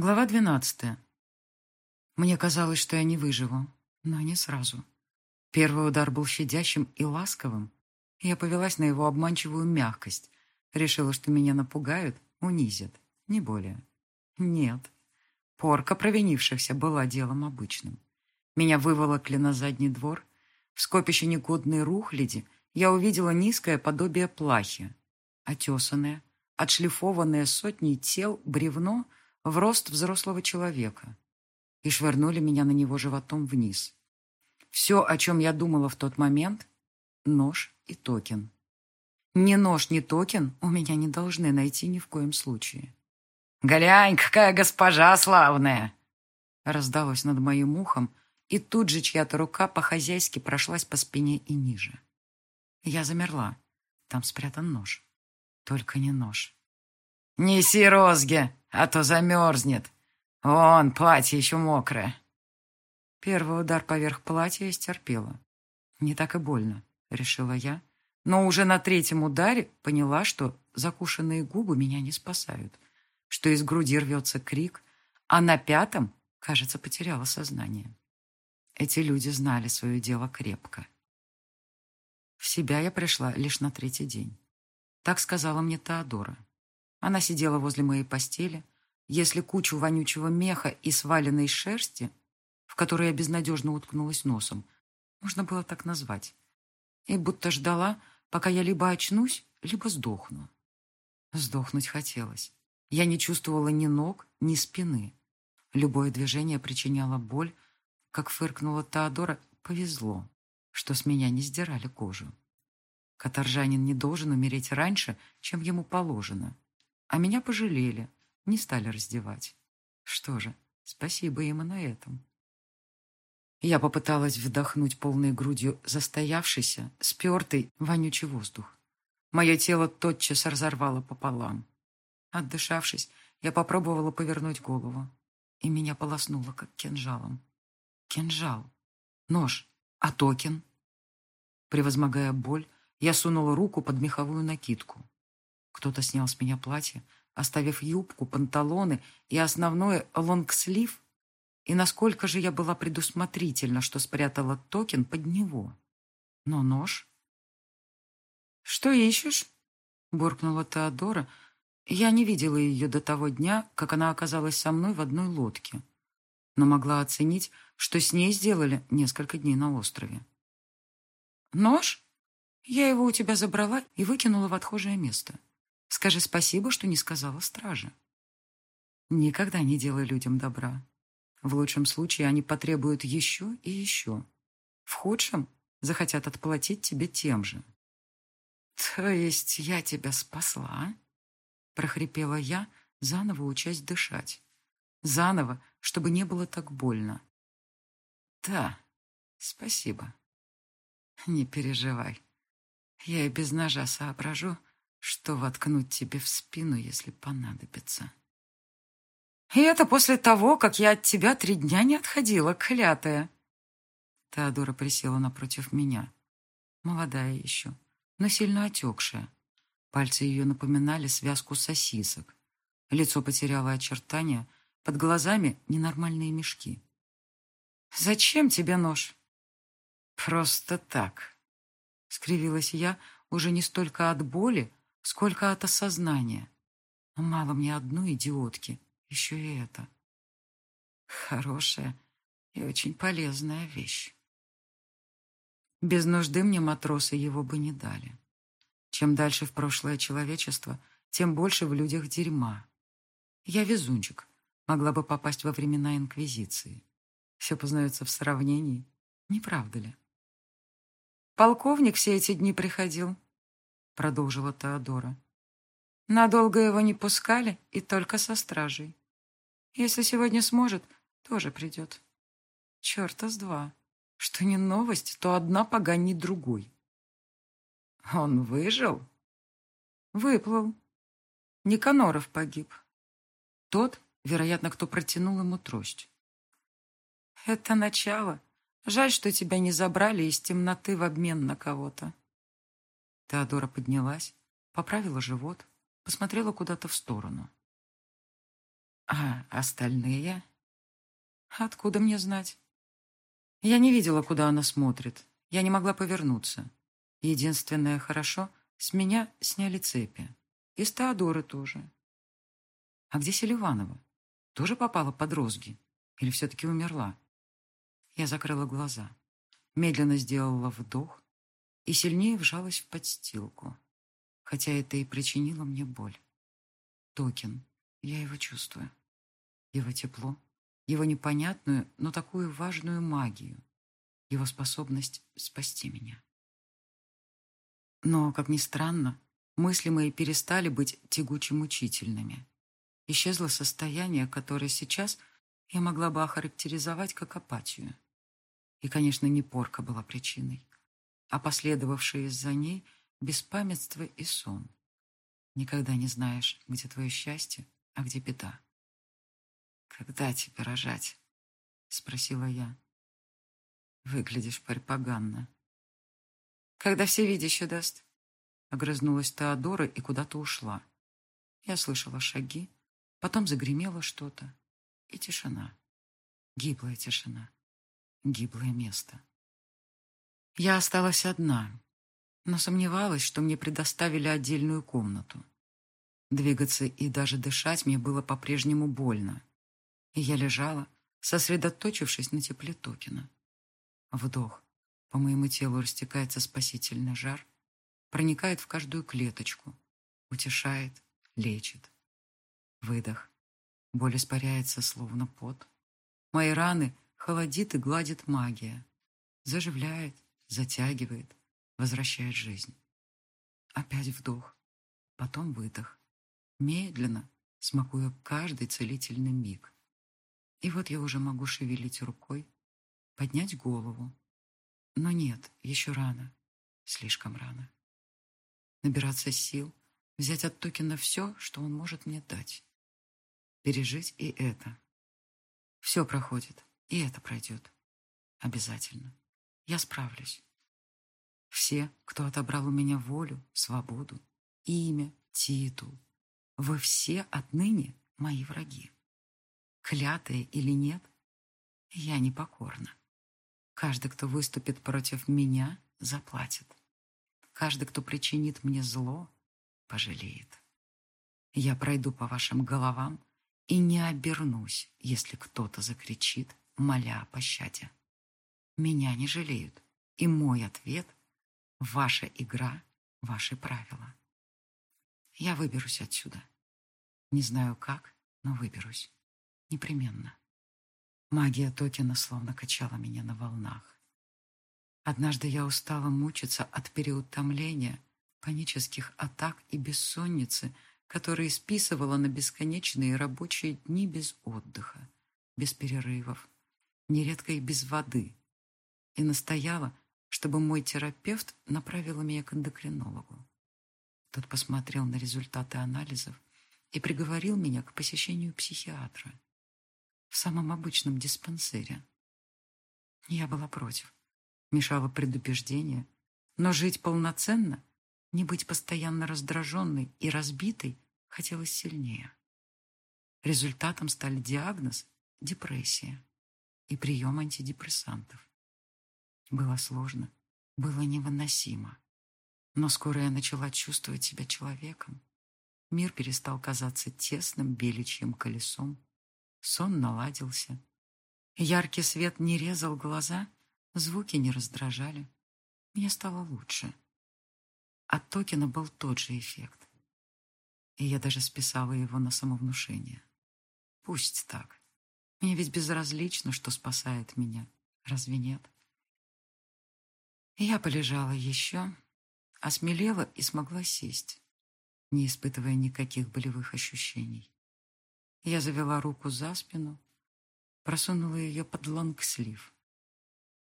Глава двенадцатая. Мне казалось, что я не выживу, но не сразу. Первый удар был щадящим и ласковым. Я повелась на его обманчивую мягкость. Решила, что меня напугают, унизят. Не более. Нет. Порка провинившихся была делом обычным. Меня выволокли на задний двор. В скопище негодной рухляди я увидела низкое подобие плахи. Отесанное, отшлифованное сотней тел бревно — в рост взрослого человека и швырнули меня на него животом вниз. Все, о чем я думала в тот момент — нож и токен. Ни нож, ни токен у меня не должны найти ни в коем случае. «Глянь, какая госпожа славная!» Раздалось над моим ухом, и тут же чья-то рука по-хозяйски прошлась по спине и ниже. Я замерла. Там спрятан нож. Только не нож. «Неси розги, а то замерзнет. Вон, платье еще мокрое». Первый удар поверх платья я стерпела. Не так и больно, решила я. Но уже на третьем ударе поняла, что закушенные губы меня не спасают, что из груди рвется крик, а на пятом, кажется, потеряла сознание. Эти люди знали свое дело крепко. В себя я пришла лишь на третий день. Так сказала мне Теодора. Она сидела возле моей постели. Если кучу вонючего меха и сваленной шерсти, в которой я безнадежно уткнулась носом, можно было так назвать, и будто ждала, пока я либо очнусь, либо сдохну. Сдохнуть хотелось. Я не чувствовала ни ног, ни спины. Любое движение причиняло боль. Как фыркнула Теодора, повезло, что с меня не сдирали кожу. Каторжанин не должен умереть раньше, чем ему положено. А меня пожалели, не стали раздевать. Что же, спасибо им и на этом. Я попыталась вдохнуть полной грудью застоявшийся, спертый, вонючий воздух. Мое тело тотчас разорвало пополам. Отдышавшись, я попробовала повернуть голову, и меня полоснуло, как кинжалом. Кинжал. Нож. А токен? Превозмогая боль, я сунула руку под меховую накидку. Кто-то снял с меня платье, оставив юбку, панталоны и основное лонгслив. И насколько же я была предусмотрительна, что спрятала токен под него. Но нож... «Что ищешь?» — буркнула Теодора. Я не видела ее до того дня, как она оказалась со мной в одной лодке, но могла оценить, что с ней сделали несколько дней на острове. «Нож? Я его у тебя забрала и выкинула в отхожее место». Скажи спасибо, что не сказала страже. Никогда не делай людям добра. В лучшем случае они потребуют еще и еще. В худшем захотят отплатить тебе тем же. То есть я тебя спасла? прохрипела я, заново учась дышать. Заново, чтобы не было так больно. Да, спасибо. Не переживай. Я и без ножа соображу, что воткнуть тебе в спину, если понадобится. И это после того, как я от тебя три дня не отходила, клятая. Теодора присела напротив меня. Молодая еще, но сильно отекшая. Пальцы ее напоминали связку сосисок. Лицо потеряло очертания, под глазами ненормальные мешки. «Зачем тебе нож?» «Просто так», — скривилась я, уже не столько от боли, Сколько от осознания. Мало мне одной идиотки, еще и это. Хорошая и очень полезная вещь. Без нужды мне матросы его бы не дали. Чем дальше в прошлое человечество, тем больше в людях дерьма. Я везунчик, могла бы попасть во времена Инквизиции. Все познается в сравнении, не правда ли? Полковник все эти дни приходил, продолжила Теодора. Надолго его не пускали и только со стражей. Если сегодня сможет, тоже придет. Черта с два. Что не новость, то одна поганей другой. Он выжил? Выплыл. Никаноров погиб. Тот, вероятно, кто протянул ему трость. Это начало. Жаль, что тебя не забрали из темноты в обмен на кого-то. Теодора поднялась, поправила живот, посмотрела куда-то в сторону. А остальные? Откуда мне знать? Я не видела, куда она смотрит. Я не могла повернуться. Единственное хорошо, с меня сняли цепи. И с Теодоры тоже. А где Селиванова? Тоже попала под розги? Или все-таки умерла? Я закрыла глаза, медленно сделала вдох и сильнее вжалась в подстилку, хотя это и причинило мне боль. Токен, я его чувствую. Его тепло, его непонятную, но такую важную магию, его способность спасти меня. Но, как ни странно, мысли мои перестали быть тягуче-мучительными. Исчезло состояние, которое сейчас я могла бы охарактеризовать как апатию. И, конечно, не порка была причиной, а последовавшие из-за ней беспамятство и сон. Никогда не знаешь, где твое счастье, а где беда. «Когда тебе рожать?» — спросила я. «Выглядишь парпаганно». «Когда все всевидящий даст?» Огрызнулась Теодора и куда-то ушла. Я слышала шаги, потом загремело что-то. И тишина. Гиблая тишина. Гиблое место. Я осталась одна, но сомневалась, что мне предоставили отдельную комнату. Двигаться и даже дышать мне было по-прежнему больно. И я лежала, сосредоточившись на тепле Токина. Вдох. По моему телу растекается спасительный жар, проникает в каждую клеточку, утешает, лечит. Выдох. Боль испаряется, словно пот. Мои раны холодит и гладит магия. Заживляет, затягивает, возвращает жизнь. Опять вдох, потом выдох. Медленно, смакуя каждый целительный миг. И вот я уже могу шевелить рукой, поднять голову. Но нет, еще рано, слишком рано. Набираться сил, взять от Токена все, что он может мне дать пережить и это. Все проходит, и это пройдет. Обязательно. Я справлюсь. Все, кто отобрал у меня волю, свободу, имя, титул, вы все отныне мои враги. Клятые или нет, я непокорна. Каждый, кто выступит против меня, заплатит. Каждый, кто причинит мне зло, пожалеет. Я пройду по вашим головам и не обернусь, если кто-то закричит, моля о пощаде. Меня не жалеют, и мой ответ — ваша игра, ваши правила. Я выберусь отсюда. Не знаю как, но выберусь. Непременно. Магия Токена словно качала меня на волнах. Однажды я устала мучиться от переутомления, панических атак и бессонницы — которые списывала на бесконечные рабочие дни без отдыха, без перерывов, нередко и без воды, и настояла, чтобы мой терапевт направил меня к эндокринологу. Тот посмотрел на результаты анализов и приговорил меня к посещению психиатра в самом обычном диспансере. Я была против. Мешало предубеждение, но жить полноценно не быть постоянно раздраженной и разбитой хотелось сильнее. Результатом стали диагноз – депрессия и прием антидепрессантов. Было сложно, было невыносимо. Но скоро я начала чувствовать себя человеком. Мир перестал казаться тесным беличьим колесом. Сон наладился. Яркий свет не резал глаза, звуки не раздражали. Мне стало лучше. От Токена был тот же эффект. И я даже списала его на самовнушение. Пусть так. Мне ведь безразлично, что спасает меня. Разве нет? Я полежала еще, осмелела и смогла сесть, не испытывая никаких болевых ощущений. Я завела руку за спину, просунула ее под лонгслив.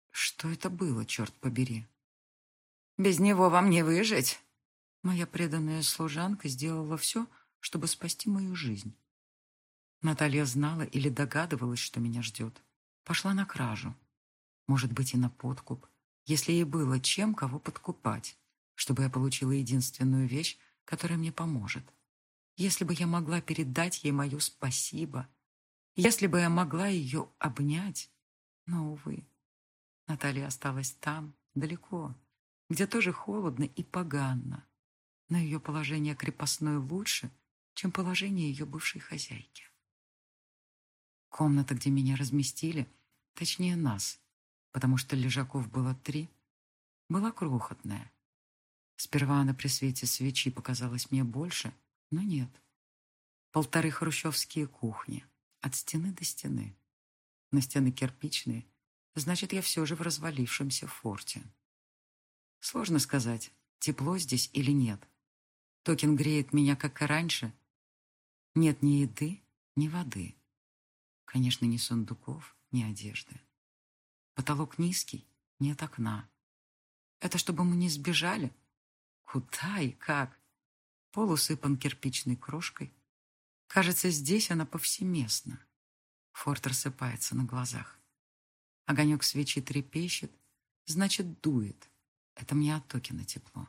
Что это было, черт побери? Без него вам не выжить. Моя преданная служанка сделала все, чтобы спасти мою жизнь. Наталья знала или догадывалась, что меня ждет. Пошла на кражу. Может быть, и на подкуп, если ей было чем кого подкупать, чтобы я получила единственную вещь, которая мне поможет. Если бы я могла передать ей мое спасибо, если бы я могла ее обнять, но, увы, Наталья осталась там, далеко, где тоже холодно и поганно, но ее положение крепостное лучше, чем положение ее бывшей хозяйки. Комната, где меня разместили, точнее нас, потому что лежаков было три, была крохотная. Сперва она при свете свечи показалась мне больше, но нет. Полторы хрущевские кухни, от стены до стены. На стены кирпичные, значит, я все же в развалившемся форте. Сложно сказать, тепло здесь или нет. Токин греет меня, как и раньше. Нет ни еды, ни воды. Конечно, ни сундуков, ни одежды. Потолок низкий, нет окна. Это чтобы мы не сбежали? Куда и как? Пол усыпан кирпичной крошкой. Кажется, здесь она повсеместна. Форт рассыпается на глазах. Огонек свечи трепещет, значит, дует. Это мне от Токина тепло.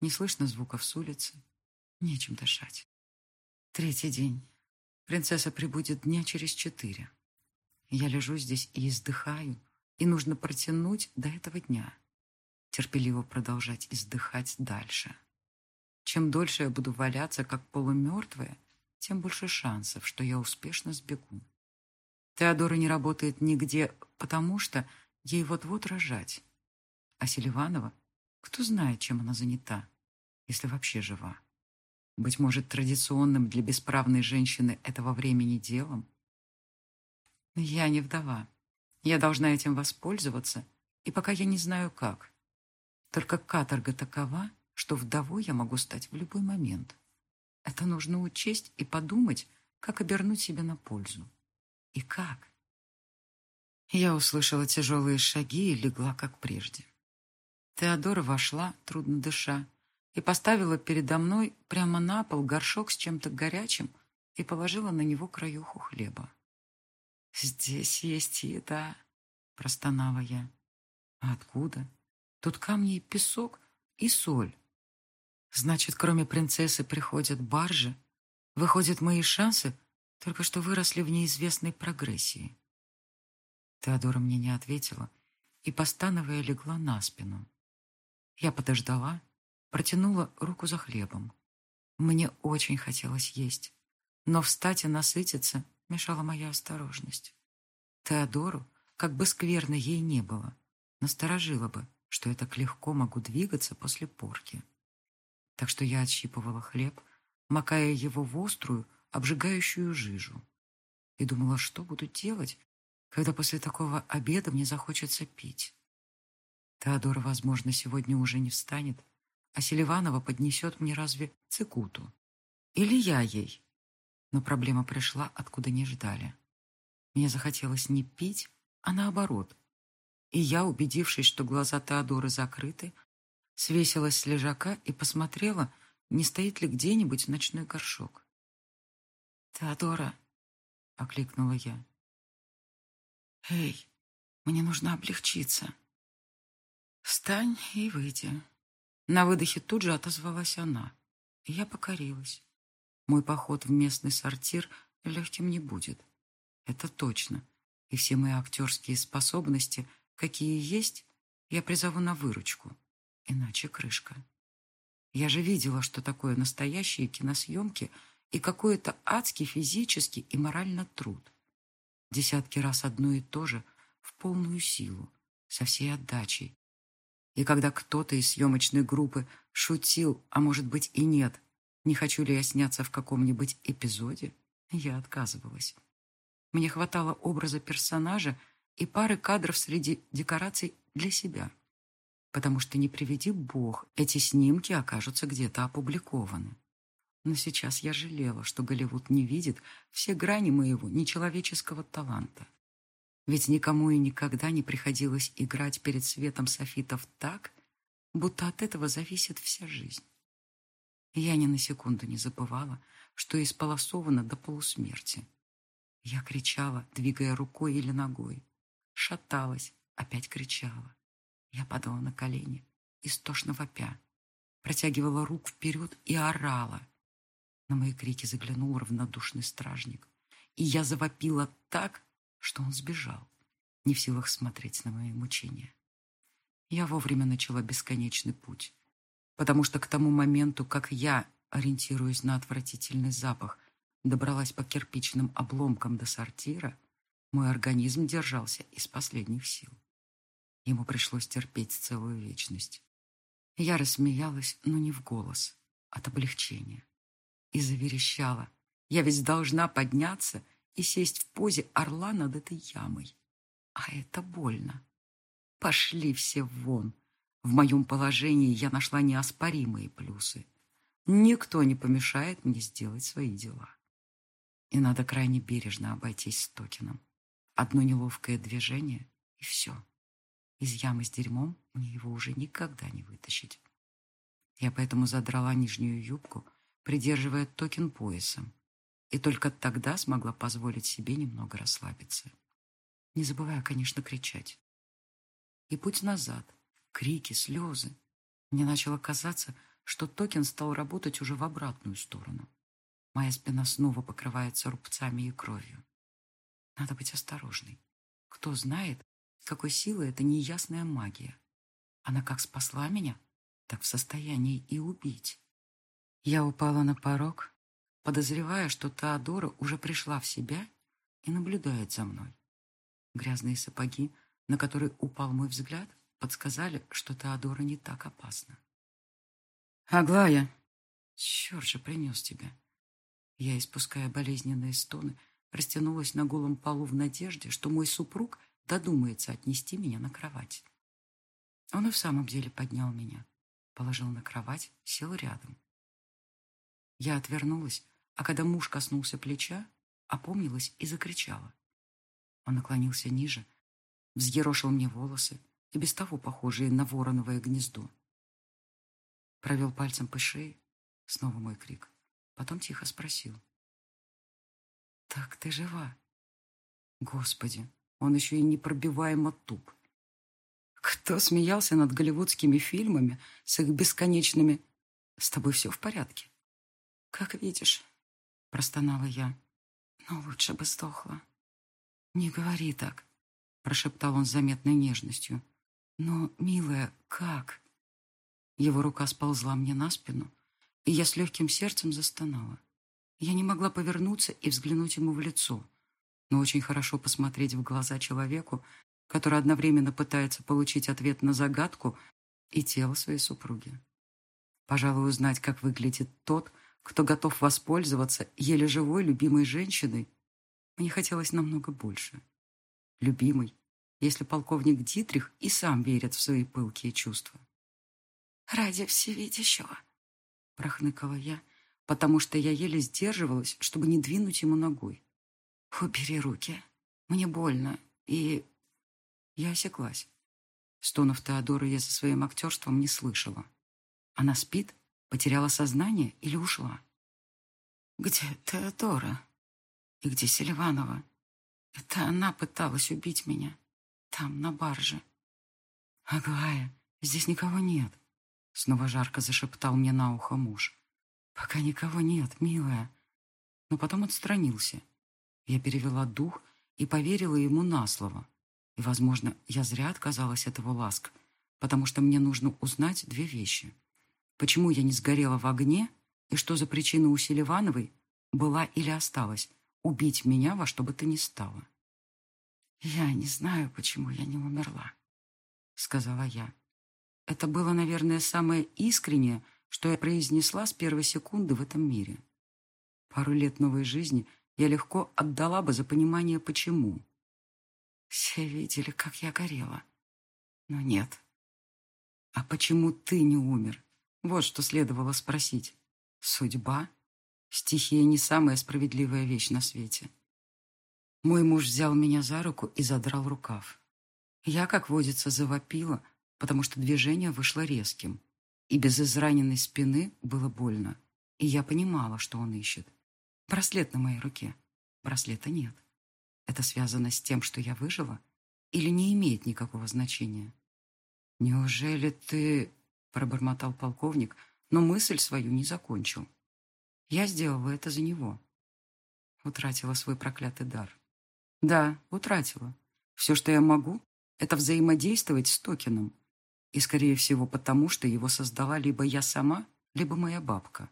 Не слышно звуков с улицы. Нечем дышать. Третий день. Принцесса прибудет дня через четыре. Я лежу здесь и издыхаю, и нужно протянуть до этого дня. Терпеливо продолжать издыхать дальше. Чем дольше я буду валяться, как полумертвая, тем больше шансов, что я успешно сбегу. Теодора не работает нигде, потому что ей вот-вот рожать. А Селиванова, кто знает, чем она занята, если вообще жива. Быть может, традиционным для бесправной женщины этого времени делом? Я не вдова. Я должна этим воспользоваться, и пока я не знаю как. Только каторга такова, что вдовой я могу стать в любой момент. Это нужно учесть и подумать, как обернуть себе на пользу. И как? Я услышала тяжелые шаги и легла, как прежде. Теодора вошла, трудно дыша, и поставила передо мной прямо на пол горшок с чем-то горячим и положила на него краюху хлеба. «Здесь есть еда», — простонала я. «А откуда? Тут камни и песок и соль. Значит, кроме принцессы приходят баржи. Выходят, мои шансы только что выросли в неизвестной прогрессии». Теодора мне не ответила и, постановая, легла на спину. Я подождала, протянула руку за хлебом. Мне очень хотелось есть, но встать и насытиться мешала моя осторожность. Теодору, как бы скверно ей не было, насторожила бы, что я так легко могу двигаться после порки. Так что я отщипывала хлеб, макая его в острую, обжигающую жижу. И думала, что буду делать, когда после такого обеда мне захочется пить. Теодора, возможно, сегодня уже не встанет, а Селиванова поднесет мне разве цикуту? Или я ей? Но проблема пришла, откуда не ждали. Мне захотелось не пить, а наоборот. И я, убедившись, что глаза Теодоры закрыты, свесилась с лежака и посмотрела, не стоит ли где-нибудь ночной горшок. «Теодора!» — окликнула я. «Эй, мне нужно облегчиться. Встань и выйди». На выдохе тут же отозвалась она, и я покорилась. Мой поход в местный сортир легким не будет. Это точно. И все мои актерские способности, какие есть, я призову на выручку. Иначе крышка. Я же видела, что такое настоящие киносъемки и какой-то адский физический и морально труд. Десятки раз одно и то же в полную силу, со всей отдачей, и когда кто-то из съемочной группы шутил, а может быть и нет, не хочу ли я сняться в каком-нибудь эпизоде, я отказывалась. Мне хватало образа персонажа и пары кадров среди декораций для себя. Потому что, не приведи бог, эти снимки окажутся где-то опубликованы. Но сейчас я жалела, что Голливуд не видит все грани моего нечеловеческого таланта. Ведь никому и никогда не приходилось играть перед светом софитов так, будто от этого зависит вся жизнь. Я ни на секунду не забывала, что исполосована до полусмерти. Я кричала, двигая рукой или ногой. Шаталась, опять кричала. Я падала на колени, истошно вопя. Протягивала рук вперед и орала. На мои крики заглянул равнодушный стражник, и я завопила так, что он сбежал, не в силах смотреть на мои мучения. Я вовремя начала бесконечный путь, потому что к тому моменту, как я, ориентируясь на отвратительный запах, добралась по кирпичным обломкам до сортира, мой организм держался из последних сил. Ему пришлось терпеть целую вечность. Я рассмеялась, но не в голос, от облегчения. И заверещала. Я ведь должна подняться и сесть в позе орла над этой ямой. А это больно. Пошли все вон. В моем положении я нашла неоспоримые плюсы. Никто не помешает мне сделать свои дела. И надо крайне бережно обойтись с Токином. Одно неловкое движение, и все. Из ямы с дерьмом мне его уже никогда не вытащить. Я поэтому задрала нижнюю юбку, придерживая токен поясом, и только тогда смогла позволить себе немного расслабиться. Не забывая, конечно, кричать. И путь назад, крики, слезы. Мне начало казаться, что токен стал работать уже в обратную сторону. Моя спина снова покрывается рубцами и кровью. Надо быть осторожной. Кто знает, какой силы эта неясная магия. Она как спасла меня, так в состоянии и убить. Я упала на порог, подозревая, что Теодора уже пришла в себя и наблюдает за мной. Грязные сапоги, на которые упал мой взгляд, подсказали, что Теодора не так опасна. «Аглая!» «Черт же принес тебя!» Я, испуская болезненные стоны, растянулась на голом полу в надежде, что мой супруг — додумается отнести меня на кровать. Он и в самом деле поднял меня, положил на кровать, сел рядом. Я отвернулась, а когда муж коснулся плеча, опомнилась и закричала. Он наклонился ниже, взъерошил мне волосы, и без того похожие на вороновое гнездо. Провел пальцем по шее, снова мой крик, потом тихо спросил. «Так ты жива?» «Господи, он еще и непробиваемо туп. Кто смеялся над голливудскими фильмами с их бесконечными «С тобой все в порядке?» «Как видишь», — простонала я, — «но лучше бы сдохла». «Не говори так», — прошептал он с заметной нежностью. «Но, милая, как?» Его рука сползла мне на спину, и я с легким сердцем застонала. Я не могла повернуться и взглянуть ему в лицо но очень хорошо посмотреть в глаза человеку, который одновременно пытается получить ответ на загадку и тело своей супруги. Пожалуй, узнать, как выглядит тот, кто готов воспользоваться еле живой любимой женщиной, мне хотелось намного больше. Любимой, если полковник Дитрих и сам верит в свои пылкие чувства. «Ради всевидящего», — прохныкала я, потому что я еле сдерживалась, чтобы не двинуть ему ногой. «Убери руки. Мне больно. И...» Я осеклась. Стонов Теодора я за своим актерством не слышала. Она спит? Потеряла сознание или ушла? «Где Теодора? И где Селиванова? Это она пыталась убить меня. Там, на барже». «Аглая, здесь никого нет», — снова жарко зашептал мне на ухо муж. «Пока никого нет, милая». Но потом отстранился я перевела дух и поверила ему на слово. И, возможно, я зря отказалась от его ласк, потому что мне нужно узнать две вещи. Почему я не сгорела в огне, и что за причина у Селивановой была или осталась убить меня во что бы то ни стало. «Я не знаю, почему я не умерла», — сказала я. Это было, наверное, самое искреннее, что я произнесла с первой секунды в этом мире. Пару лет новой жизни — я легко отдала бы за понимание, почему. Все видели, как я горела. Но нет. А почему ты не умер? Вот что следовало спросить. Судьба? Стихия не самая справедливая вещь на свете. Мой муж взял меня за руку и задрал рукав. Я, как водится, завопила, потому что движение вышло резким. И без израненной спины было больно. И я понимала, что он ищет. Браслет на моей руке. Браслета нет. Это связано с тем, что я выжила? Или не имеет никакого значения? «Неужели ты...» — пробормотал полковник, но мысль свою не закончил. Я сделала это за него. Утратила свой проклятый дар. Да, утратила. Все, что я могу, это взаимодействовать с токеном. И, скорее всего, потому, что его создала либо я сама, либо моя бабка.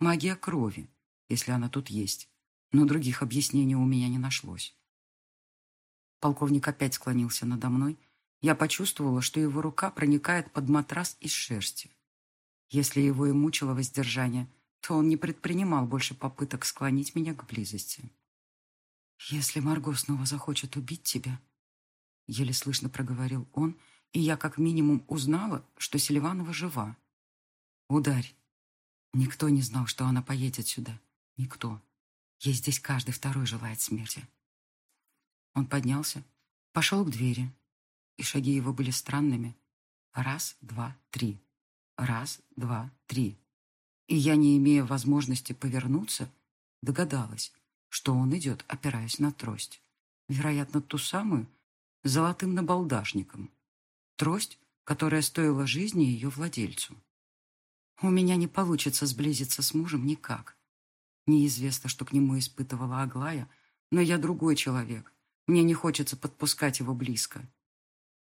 Магия крови, если она тут есть. Но других объяснений у меня не нашлось. Полковник опять склонился надо мной. Я почувствовала, что его рука проникает под матрас из шерсти. Если его и мучило воздержание, то он не предпринимал больше попыток склонить меня к близости. «Если Марго снова захочет убить тебя...» Еле слышно проговорил он, и я как минимум узнала, что Селиванова жива. «Ударь!» Никто не знал, что она поедет сюда. Никто. Ей здесь каждый второй желает смерти. Он поднялся, пошел к двери, и шаги его были странными. Раз, два, три. Раз, два, три. И я, не имея возможности повернуться, догадалась, что он идет, опираясь на трость. Вероятно, ту самую, с золотым набалдашником. Трость, которая стоила жизни ее владельцу. У меня не получится сблизиться с мужем никак. Неизвестно, что к нему испытывала Аглая, но я другой человек. Мне не хочется подпускать его близко.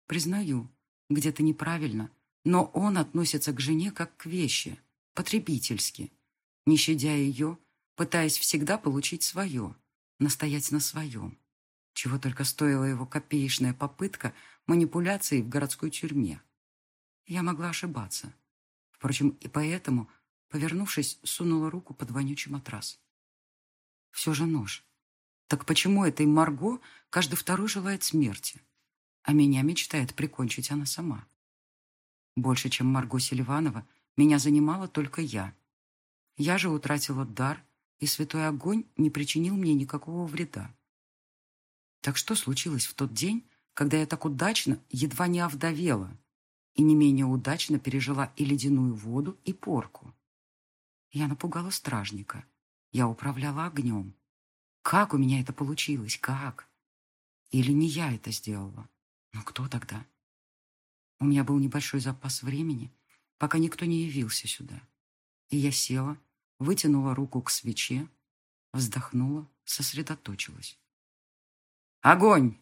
Признаю, где-то неправильно, но он относится к жене как к вещи, потребительски, не щадя ее, пытаясь всегда получить свое, настоять на своем. Чего только стоила его копеечная попытка манипуляции в городской тюрьме. Я могла ошибаться. Впрочем, и поэтому, повернувшись, сунула руку под вонючий матрас. Все же нож. Так почему этой Марго каждый второй желает смерти, а меня мечтает прикончить она сама? Больше, чем Марго Селиванова, меня занимала только я. Я же утратила дар, и святой огонь не причинил мне никакого вреда. Так что случилось в тот день, когда я так удачно едва не овдовела и не менее удачно пережила и ледяную воду, и порку. Я напугала стражника. Я управляла огнем. Как у меня это получилось? Как? Или не я это сделала? Но кто тогда? У меня был небольшой запас времени, пока никто не явился сюда. И я села, вытянула руку к свече, вздохнула, сосредоточилась. «Огонь!»